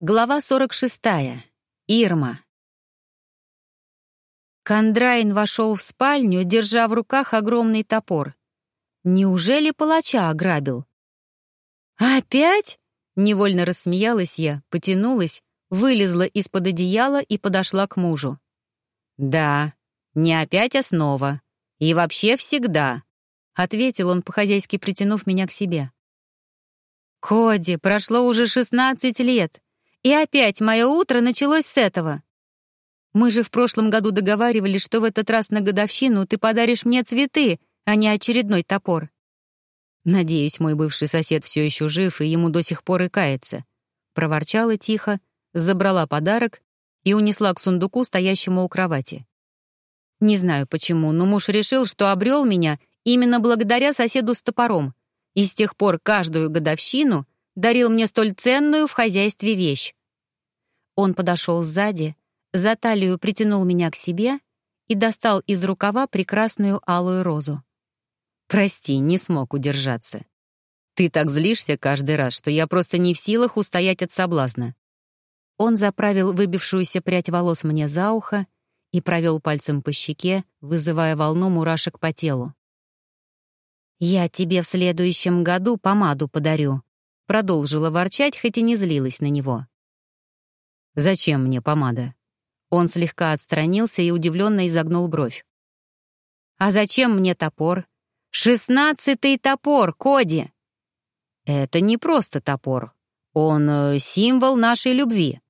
Глава 46. Ирма. Кондрайн вошел в спальню, держа в руках огромный топор. Неужели палача ограбил? «Опять?» — невольно рассмеялась я, потянулась, вылезла из-под одеяла и подошла к мужу. «Да, не опять, а снова. И вообще всегда», — ответил он, по-хозяйски притянув меня к себе. «Коди, прошло уже шестнадцать лет. И опять мое утро началось с этого. Мы же в прошлом году договаривались, что в этот раз на годовщину ты подаришь мне цветы, а не очередной топор. Надеюсь, мой бывший сосед все еще жив, и ему до сих пор и кается. Проворчала тихо, забрала подарок и унесла к сундуку, стоящему у кровати. Не знаю почему, но муж решил, что обрел меня именно благодаря соседу с топором, и с тех пор каждую годовщину — дарил мне столь ценную в хозяйстве вещь. Он подошел сзади, за талию притянул меня к себе и достал из рукава прекрасную алую розу. «Прости, не смог удержаться. Ты так злишься каждый раз, что я просто не в силах устоять от соблазна». Он заправил выбившуюся прядь волос мне за ухо и провел пальцем по щеке, вызывая волну мурашек по телу. «Я тебе в следующем году помаду подарю», Продолжила ворчать, хоть и не злилась на него. «Зачем мне помада?» Он слегка отстранился и удивленно изогнул бровь. «А зачем мне топор? Шестнадцатый топор, Коди!» «Это не просто топор. Он э, символ нашей любви».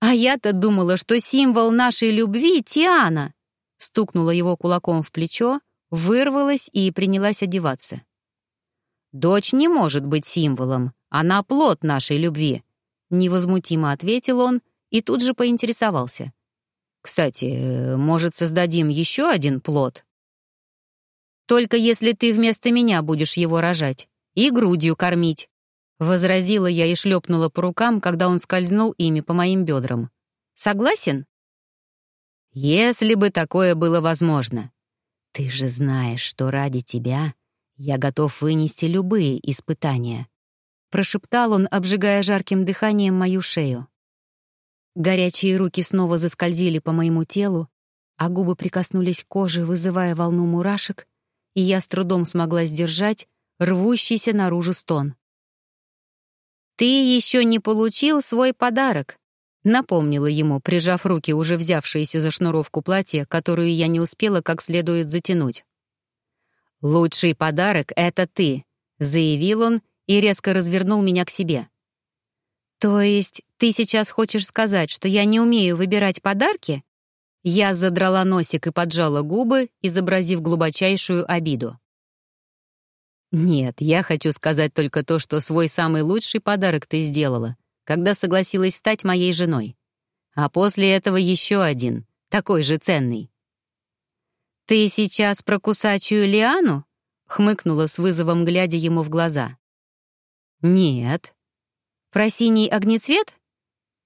«А я-то думала, что символ нашей любви — Тиана!» Стукнула его кулаком в плечо, вырвалась и принялась одеваться. «Дочь не может быть символом, она плод нашей любви», — невозмутимо ответил он и тут же поинтересовался. «Кстати, может, создадим еще один плод?» «Только если ты вместо меня будешь его рожать и грудью кормить», — возразила я и шлепнула по рукам, когда он скользнул ими по моим бедрам. «Согласен?» «Если бы такое было возможно. Ты же знаешь, что ради тебя «Я готов вынести любые испытания», — прошептал он, обжигая жарким дыханием мою шею. Горячие руки снова заскользили по моему телу, а губы прикоснулись к коже, вызывая волну мурашек, и я с трудом смогла сдержать рвущийся наружу стон. «Ты еще не получил свой подарок», — напомнила ему, прижав руки, уже взявшиеся за шнуровку платья, которую я не успела как следует затянуть. «Лучший подарок — это ты», — заявил он и резко развернул меня к себе. «То есть ты сейчас хочешь сказать, что я не умею выбирать подарки?» Я задрала носик и поджала губы, изобразив глубочайшую обиду. «Нет, я хочу сказать только то, что свой самый лучший подарок ты сделала, когда согласилась стать моей женой. А после этого еще один, такой же ценный. «Ты сейчас про кусачую лиану?» — хмыкнула с вызовом, глядя ему в глаза. «Нет». «Про синий огнецвет?»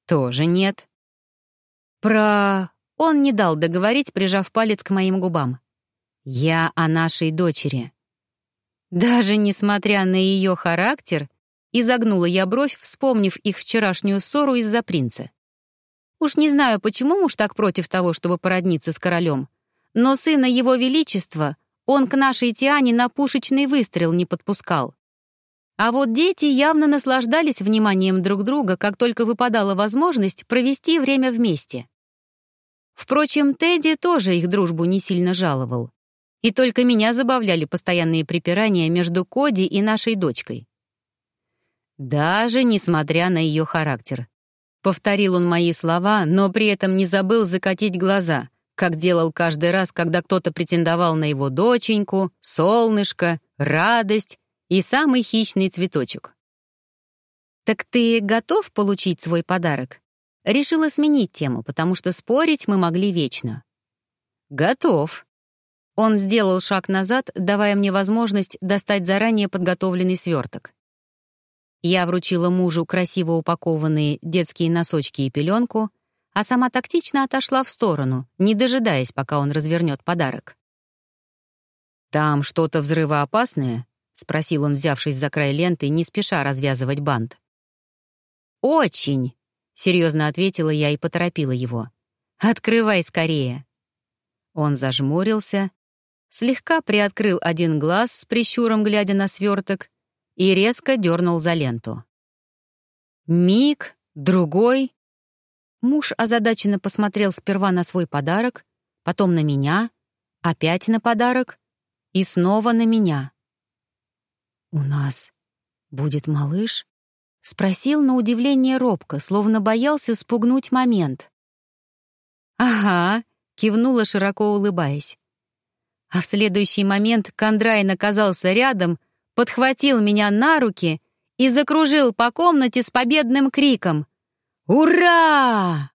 «Тоже нет». «Про...» Он не дал договорить, прижав палец к моим губам. «Я о нашей дочери». Даже несмотря на ее характер, изогнула я бровь, вспомнив их вчерашнюю ссору из-за принца. Уж не знаю, почему муж так против того, чтобы породниться с королем, но сына его величества он к нашей Тиане на пушечный выстрел не подпускал. А вот дети явно наслаждались вниманием друг друга, как только выпадала возможность провести время вместе. Впрочем, Тедди тоже их дружбу не сильно жаловал. И только меня забавляли постоянные припирания между Коди и нашей дочкой. Даже несмотря на ее характер. Повторил он мои слова, но при этом не забыл закатить глаза — как делал каждый раз, когда кто-то претендовал на его доченьку, солнышко, радость и самый хищный цветочек. «Так ты готов получить свой подарок?» Решила сменить тему, потому что спорить мы могли вечно. «Готов». Он сделал шаг назад, давая мне возможность достать заранее подготовленный сверток. Я вручила мужу красиво упакованные детские носочки и пеленку, а сама тактично отошла в сторону, не дожидаясь, пока он развернет подарок. «Там что-то взрывоопасное?» — спросил он, взявшись за край ленты, не спеша развязывать бант. «Очень!» — серьезно ответила я и поторопила его. «Открывай скорее!» Он зажмурился, слегка приоткрыл один глаз с прищуром, глядя на сверток, и резко дернул за ленту. Миг, другой. Муж озадаченно посмотрел сперва на свой подарок, потом на меня, опять на подарок и снова на меня. «У нас будет малыш?» — спросил на удивление робко, словно боялся спугнуть момент. «Ага», — кивнула, широко улыбаясь. А в следующий момент Кондрайн оказался рядом, подхватил меня на руки и закружил по комнате с победным криком «Ура!»